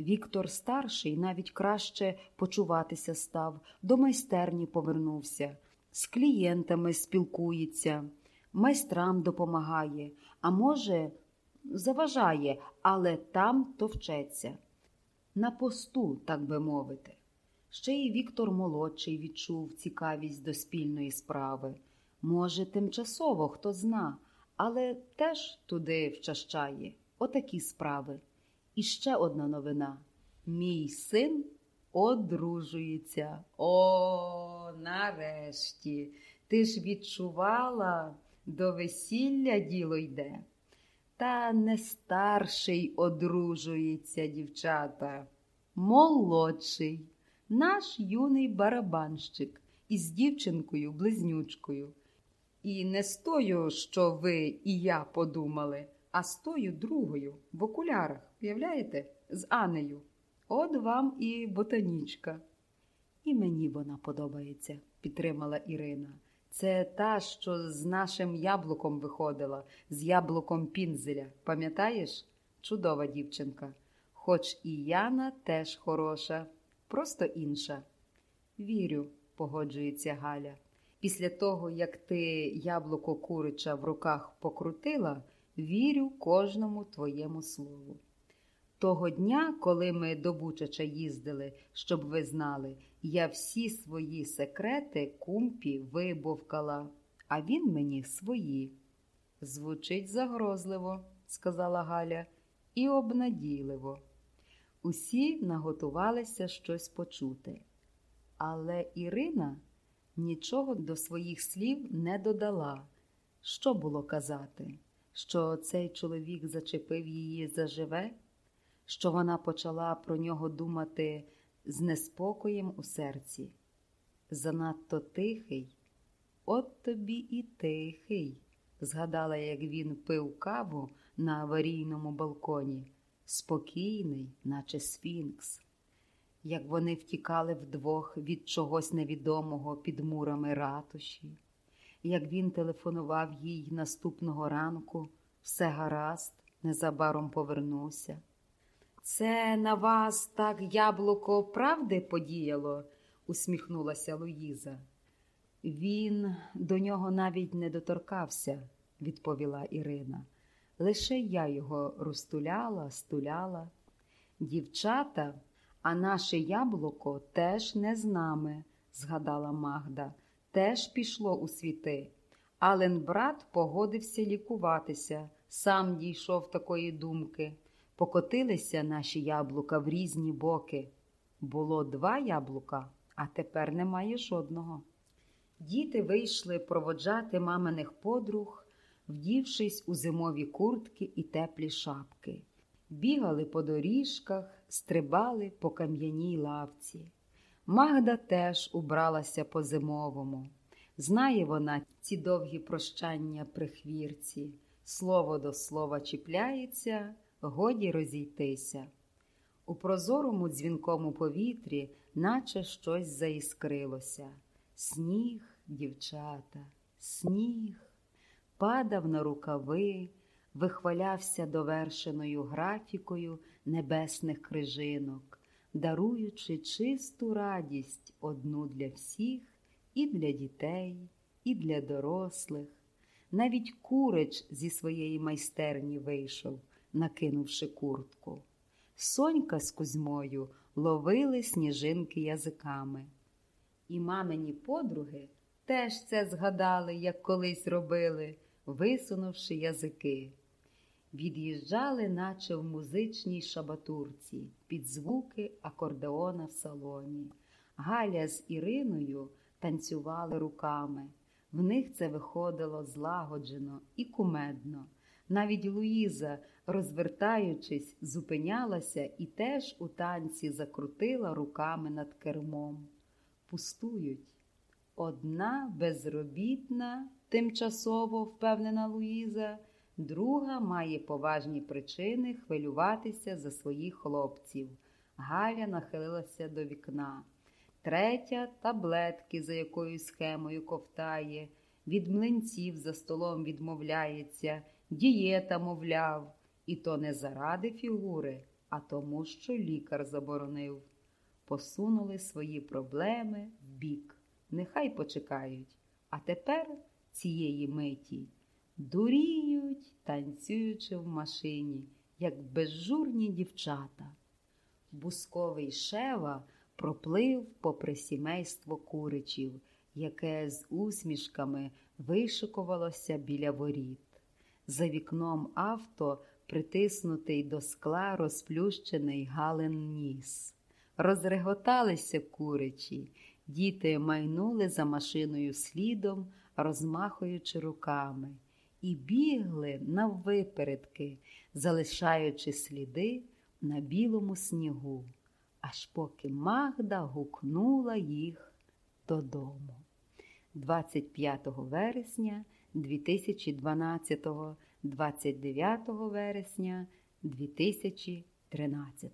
Віктор старший навіть краще почуватися став, до майстерні повернувся, з клієнтами спілкується, майстрам допомагає, а може, заважає, але там товчеться. На посту, так би мовити. Ще й Віктор молодший відчув цікавість до спільної справи. Може, тимчасово, хто зна, але теж туди вчащає. Отакі справи. І ще одна новина: мій син одружується. О, нарешті. Ти ж відчувала, до весілля діло йде. Та не старший одружується, дівчата, молодший, наш юний барабанщик із дівчинкою близнючкою. І не з тою, що ви і я подумали, а з тою другою в окулярах, уявляєте, з Анею. От вам і ботанічка. І мені вона подобається, підтримала Ірина. Це та, що з нашим яблуком виходила, з яблуком пінзеля. Пам'ятаєш? Чудова дівчинка. Хоч і Яна теж хороша, просто інша. Вірю, погоджується Галя. Після того, як ти яблуко курича в руках покрутила, вірю кожному твоєму слову. Того дня, коли ми до Бучача їздили, щоб ви знали, я всі свої секрети кумпі вибовкала, а він мені свої. Звучить загрозливо, сказала Галя, і обнадійливо. Усі наготувалися щось почути. Але Ірина нічого до своїх слів не додала. Що було казати? Що цей чоловік зачепив її заживе? що вона почала про нього думати з неспокоєм у серці. Занадто тихий, от тобі і тихий, згадала, як він пив каву на аварійному балконі, спокійний, наче сфінкс, як вони втікали вдвох від чогось невідомого під мурами ратуші, як він телефонував їй наступного ранку, все гаразд, незабаром повернувся. Це на вас так яблуко правди подіяло? усміхнулася Луїза. Він до нього навіть не доторкався, відповіла Ірина. Лише я його розтуляла, стуляла. Дівчата, а наше яблуко теж не з нами, згадала Магда, теж пішло у світи. Ален брат погодився лікуватися, сам дійшов такої думки. Покотилися наші яблука в різні боки. Було два яблука, а тепер немає жодного. Діти вийшли проводжати маминих подруг, вдівшись у зимові куртки і теплі шапки. Бігали по доріжках, стрибали по кам'яній лавці. Магда теж убралася по зимовому. Знає вона ці довгі прощання при хвірці, слово до слова чіпляється годі розійтися. У прозорому дзвінкому повітрі, наче щось заіскрилося. Сніг, дівчата, сніг, падав на рукави, вихвалявся довершеною графікою небесних крижинок, даруючи чисту радість одну для всіх, і для дітей, і для дорослих. Навіть курич зі своєї майстерні вийшов накинувши куртку. Сонька з Кузьмою ловили сніжинки язиками. І мамині подруги теж це згадали, як колись робили, висунувши язики. Від'їжджали, наче в музичній шабатурці, під звуки акордеона в салоні. Галя з Іриною танцювали руками. В них це виходило злагоджено і кумедно. Навіть Луїза, розвертаючись, зупинялася і теж у танці закрутила руками над кермом. Пустують. Одна безробітна, тимчасово впевнена Луїза, друга має поважні причини хвилюватися за своїх хлопців. Галя нахилилася до вікна. Третя таблетки, за якою схемою ковтає, від млинців за столом відмовляється дієта, мовляв, і то не заради фігури, а тому, що лікар заборонив. Посунули свої проблеми в бік. Нехай почекають. А тепер цієї миті дуріють, танцюючи в машині, як безжурні дівчата. Бусковий шева проплив попри сімейство куричів, яке з усмішками вишикувалося біля воріт. За вікном авто притиснутий до скла розплющений гален ніс. Розреготалися куричі, діти майнули за машиною слідом, розмахуючи руками, і бігли наввипередки, залишаючи сліди на білому снігу, аж поки Магда гукнула їх додому. 25 вересня 2012, 29 вересня 2013